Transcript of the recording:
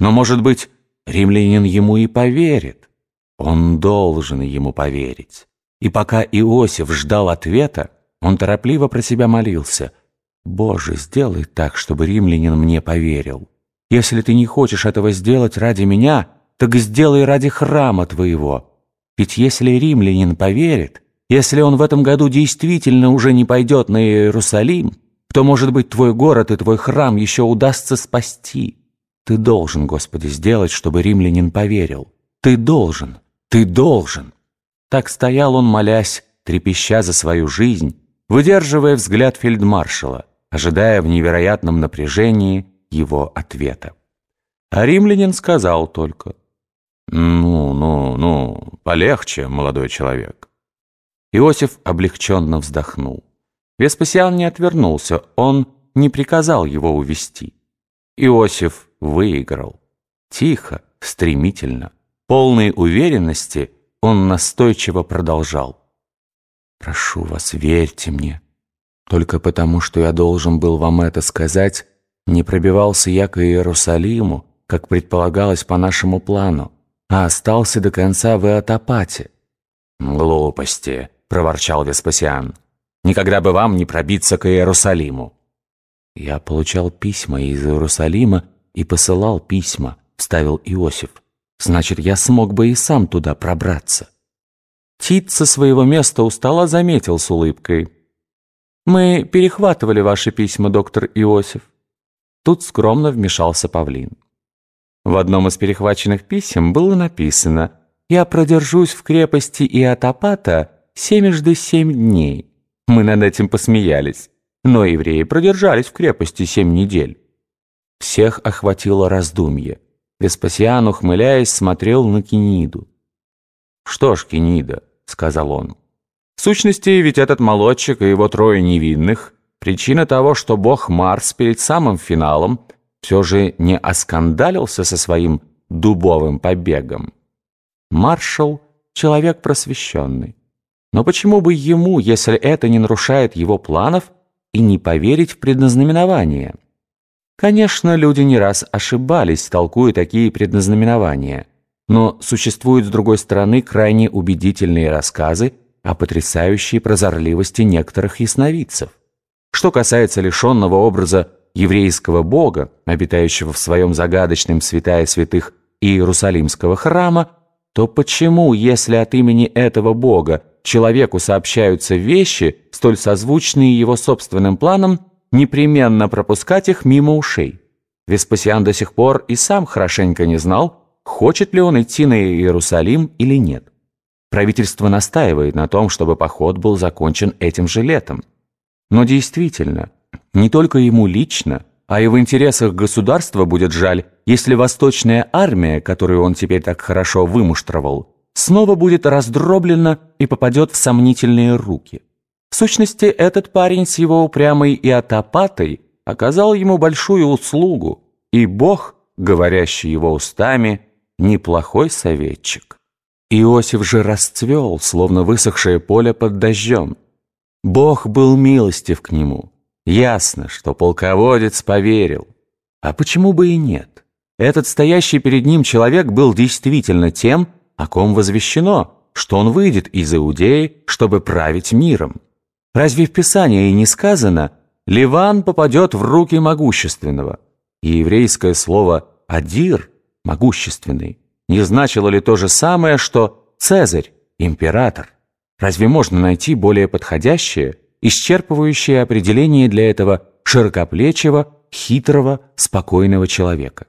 Но, может быть, римлянин ему и поверит. Он должен ему поверить. И пока Иосиф ждал ответа, он торопливо про себя молился. «Боже, сделай так, чтобы римлянин мне поверил. Если ты не хочешь этого сделать ради меня, так сделай ради храма твоего. Ведь если римлянин поверит, если он в этом году действительно уже не пойдет на Иерусалим, то, может быть, твой город и твой храм еще удастся спасти. Ты должен, Господи, сделать, чтобы римлянин поверил. Ты должен, ты должен». Так стоял он, молясь, трепеща за свою жизнь, выдерживая взгляд фельдмаршала, ожидая в невероятном напряжении его ответа. А римлянин сказал только, «Ну, ну, ну, полегче, молодой человек». Иосиф облегченно вздохнул. Веспасиан не отвернулся, он не приказал его увести. Иосиф выиграл. Тихо, стремительно, полной уверенности он настойчиво продолжал. «Прошу вас, верьте мне. Только потому, что я должен был вам это сказать, не пробивался я к Иерусалиму, как предполагалось по нашему плану, а остался до конца в Иотопате». «Глупости», — проворчал Веспасиан. «Никогда бы вам не пробиться к Иерусалиму». «Я получал письма из Иерусалима и посылал письма», — вставил Иосиф. «Значит, я смог бы и сам туда пробраться». Тит со своего места у заметил с улыбкой. «Мы перехватывали ваши письма, доктор Иосиф». Тут скромно вмешался павлин. В одном из перехваченных писем было написано «Я продержусь в крепости Иотопата семежды семь дней». Мы над этим посмеялись, но евреи продержались в крепости семь недель. Всех охватило раздумье. Веспасиан, ухмыляясь, смотрел на Кениду. «Что ж, Кенида, сказал он. В сущности, ведь этот молодчик и его трое невинных – причина того, что бог Марс перед самым финалом все же не оскандалился со своим дубовым побегом. Маршал – человек просвещенный. Но почему бы ему, если это не нарушает его планов, и не поверить в предназнаменование? Конечно, люди не раз ошибались, толкуя такие предназнаменования. Но существуют, с другой стороны, крайне убедительные рассказы о потрясающей прозорливости некоторых ясновидцев. Что касается лишенного образа еврейского бога, обитающего в своем загадочном святая святых Иерусалимского храма, то почему, если от имени этого бога человеку сообщаются вещи, столь созвучные его собственным планам, непременно пропускать их мимо ушей? Веспасиан до сих пор и сам хорошенько не знал, хочет ли он идти на Иерусалим или нет. Правительство настаивает на том, чтобы поход был закончен этим же летом. Но действительно, не только ему лично, а и в интересах государства будет жаль, если восточная армия, которую он теперь так хорошо вымуштровал, снова будет раздроблена и попадет в сомнительные руки. Сущности, этот парень с его упрямой и атопатой оказал ему большую услугу, и Бог, говорящий его устами, неплохой советчик. Иосиф же расцвел, словно высохшее поле под дождем. Бог был милостив к нему. Ясно, что полководец поверил. А почему бы и нет? Этот стоящий перед ним человек был действительно тем, о ком возвещено, что он выйдет из Иудеи, чтобы править миром. Разве в Писании и не сказано «Ливан попадет в руки могущественного»? И еврейское слово «адир» могущественный, не значило ли то же самое, что Цезарь, император? Разве можно найти более подходящее, исчерпывающее определение для этого широкоплечего, хитрого, спокойного человека?